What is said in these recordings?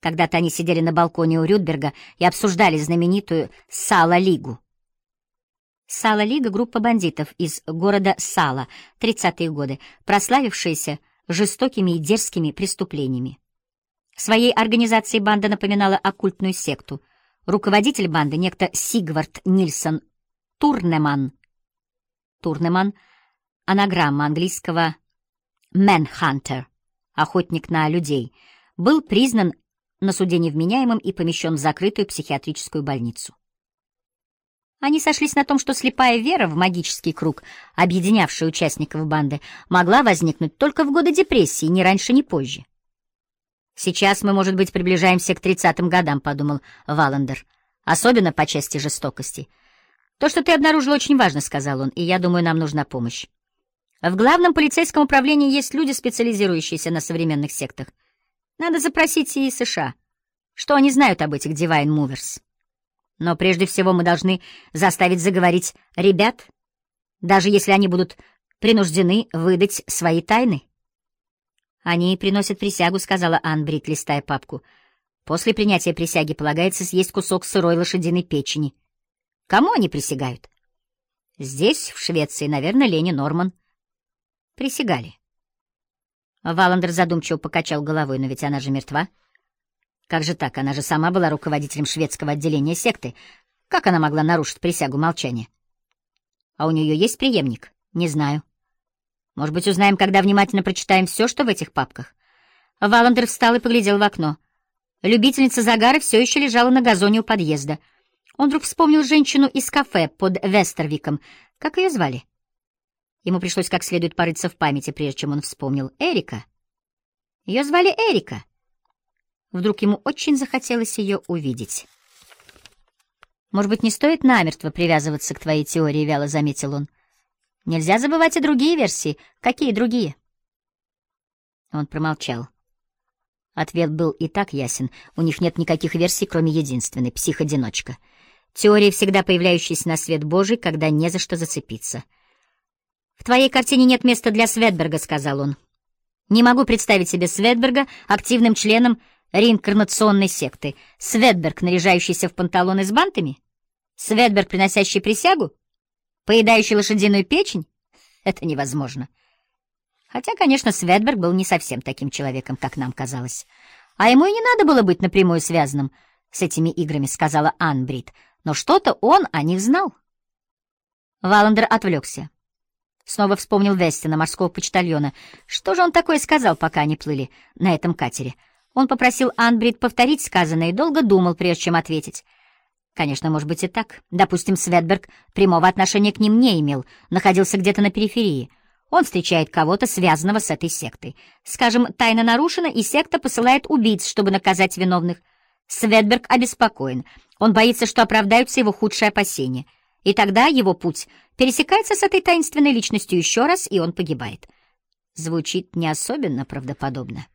Когда-то они сидели на балконе у Рюдберга и обсуждали знаменитую Сала-лигу. Сала-лига — группа бандитов из города Сала, 30-е годы, прославившаяся жестокими и дерзкими преступлениями. Своей организацией банда напоминала оккультную секту. Руководитель банды, некто Сигвард Нильсон Турнеман. Турнеман — анаграмма английского «manhunter» — охотник на людей, был признан на суде невменяемым и помещен в закрытую психиатрическую больницу. Они сошлись на том, что слепая вера в магический круг, объединявший участников банды, могла возникнуть только в годы депрессии, ни раньше, ни позже. «Сейчас мы, может быть, приближаемся к тридцатым годам», — подумал Валандер, «особенно по части жестокости». «То, что ты обнаружил, очень важно», — сказал он, — «и я думаю, нам нужна помощь. В главном полицейском управлении есть люди, специализирующиеся на современных сектах. Надо запросить и США. Что они знают об этих Divine Movers?» Но прежде всего мы должны заставить заговорить ребят, даже если они будут принуждены выдать свои тайны. «Они приносят присягу», — сказала Ан Брит, листая папку. «После принятия присяги полагается съесть кусок сырой лошадиной печени. Кому они присягают?» «Здесь, в Швеции, наверное, Лени Норман». «Присягали». Валандер задумчиво покачал головой, но ведь она же мертва. Как же так? Она же сама была руководителем шведского отделения секты. Как она могла нарушить присягу молчания? А у нее есть преемник? Не знаю. Может быть, узнаем, когда внимательно прочитаем все, что в этих папках. Валандер встал и поглядел в окно. Любительница загара все еще лежала на газоне у подъезда. Он вдруг вспомнил женщину из кафе под Вестервиком. Как ее звали? Ему пришлось как следует порыться в памяти, прежде чем он вспомнил. Эрика. Ее звали Эрика. Вдруг ему очень захотелось ее увидеть. «Может быть, не стоит намертво привязываться к твоей теории», — вяло заметил он. «Нельзя забывать и другие версии. Какие другие?» Он промолчал. Ответ был и так ясен. У них нет никаких версий, кроме единственной — псих-одиночка. Теория, всегда появляющаяся на свет Божий, когда не за что зацепиться. «В твоей картине нет места для Светберга», — сказал он. «Не могу представить себе Светберга активным членом реинкарнационной секты? Светберг, наряжающийся в панталоны с бантами? Светберг, приносящий присягу? Поедающий лошадиную печень? Это невозможно. Хотя, конечно, Светберг был не совсем таким человеком, как нам казалось. А ему и не надо было быть напрямую связанным с этими играми, сказала Анбрид. Но что-то он о них знал. Валандер отвлекся. Снова вспомнил Вестина, морского почтальона. Что же он такое сказал, пока они плыли на этом катере? Он попросил Анбрид повторить сказанное и долго думал, прежде чем ответить. Конечно, может быть и так. Допустим, Светберг прямого отношения к ним не имел, находился где-то на периферии. Он встречает кого-то, связанного с этой сектой. Скажем, тайна нарушена, и секта посылает убийц, чтобы наказать виновных. Светберг обеспокоен. Он боится, что оправдаются его худшие опасения. И тогда его путь пересекается с этой таинственной личностью еще раз, и он погибает. Звучит не особенно правдоподобно.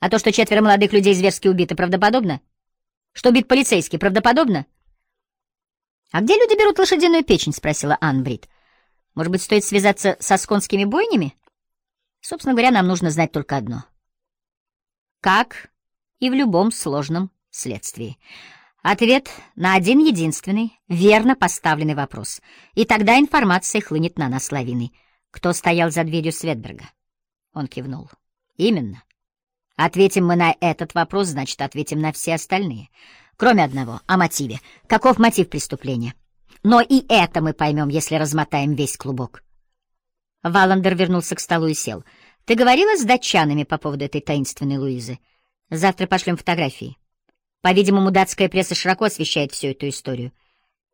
А то, что четверо молодых людей зверски убиты, правдоподобно? Что убит полицейский, правдоподобно? — А где люди берут лошадиную печень? — спросила Анн Брит. — Может быть, стоит связаться со сконскими бойнями? Собственно говоря, нам нужно знать только одно. Как и в любом сложном следствии. Ответ на один единственный, верно поставленный вопрос. И тогда информация хлынет на нас лавиной. Кто стоял за дверью Светберга? Он кивнул. Именно. Ответим мы на этот вопрос, значит, ответим на все остальные. Кроме одного, о мотиве. Каков мотив преступления? Но и это мы поймем, если размотаем весь клубок. Валандер вернулся к столу и сел. Ты говорила с датчанами по поводу этой таинственной Луизы? Завтра пошлем фотографии. По-видимому, датская пресса широко освещает всю эту историю.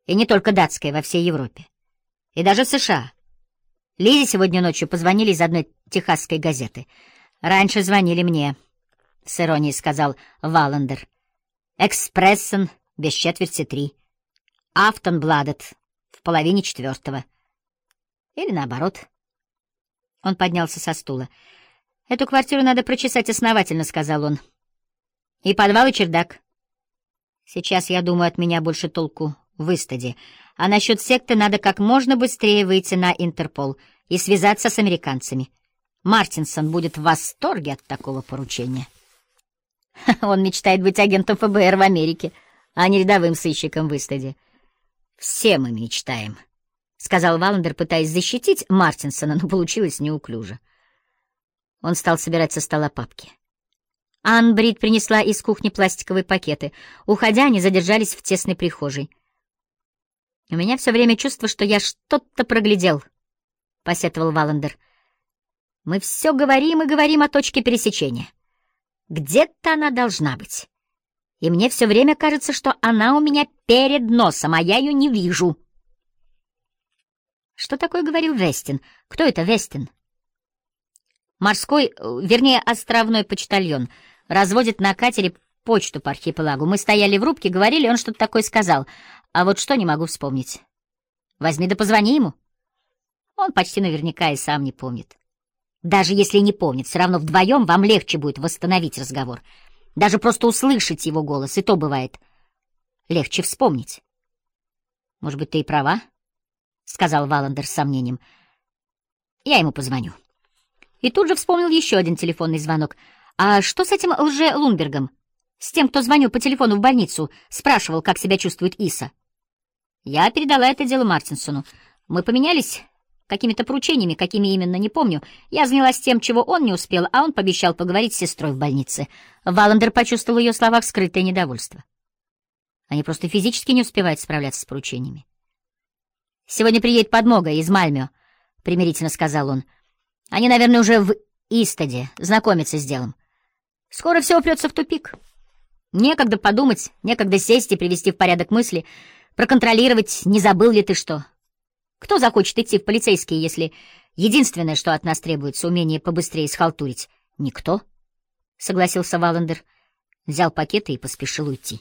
И не только датская, во всей Европе. И даже в США. Лизе сегодня ночью позвонили из одной техасской газеты. Раньше звонили мне. — с иронией сказал Валандер. «Экспрессен без четверти три. Автонбладет в половине четвертого. Или наоборот». Он поднялся со стула. «Эту квартиру надо прочесать основательно», — сказал он. «И подвал, и чердак. Сейчас, я думаю, от меня больше толку в Истаде. А насчет секты надо как можно быстрее выйти на Интерпол и связаться с американцами. Мартинсон будет в восторге от такого поручения». Он мечтает быть агентом ФБР в Америке, а не рядовым сыщиком в Истаде. Все мы мечтаем, — сказал Валандер, пытаясь защитить Мартинсона, но получилось неуклюже. Он стал собирать со стола папки. Ан Брит принесла из кухни пластиковые пакеты. Уходя, они задержались в тесной прихожей. «У меня все время чувство, что я что-то проглядел», — посетовал Валандер. «Мы все говорим и говорим о точке пересечения. Где-то она должна быть. И мне все время кажется, что она у меня перед носом, а я ее не вижу». «Что такое говорил Вестин? Кто это Вестин?» Морской, вернее, островной почтальон, разводит на катере почту по архипелагу. Мы стояли в рубке, говорили, он что-то такое сказал. А вот что не могу вспомнить. Возьми да позвони ему. Он почти наверняка и сам не помнит. Даже если не помнит, все равно вдвоем вам легче будет восстановить разговор. Даже просто услышать его голос, и то бывает легче вспомнить. Может быть, ты и права, — сказал Валандер с сомнением. Я ему позвоню. И тут же вспомнил еще один телефонный звонок. «А что с этим лже-Лунбергом? С тем, кто звонил по телефону в больницу, спрашивал, как себя чувствует Иса?» Я передала это дело Мартинсону. Мы поменялись какими-то поручениями, какими именно, не помню. Я занялась тем, чего он не успел, а он пообещал поговорить с сестрой в больнице. Валандер почувствовал в ее словах скрытое недовольство. Они просто физически не успевают справляться с поручениями. «Сегодня приедет подмога из Мальмё», — примирительно сказал он. Они, наверное, уже в Истаде знакомятся с делом. Скоро все упрется в тупик. Некогда подумать, некогда сесть и привести в порядок мысли, проконтролировать, не забыл ли ты что. Кто захочет идти в полицейские, если единственное, что от нас требуется, умение побыстрее схалтурить? Никто, — согласился Валандер, взял пакеты и поспешил уйти.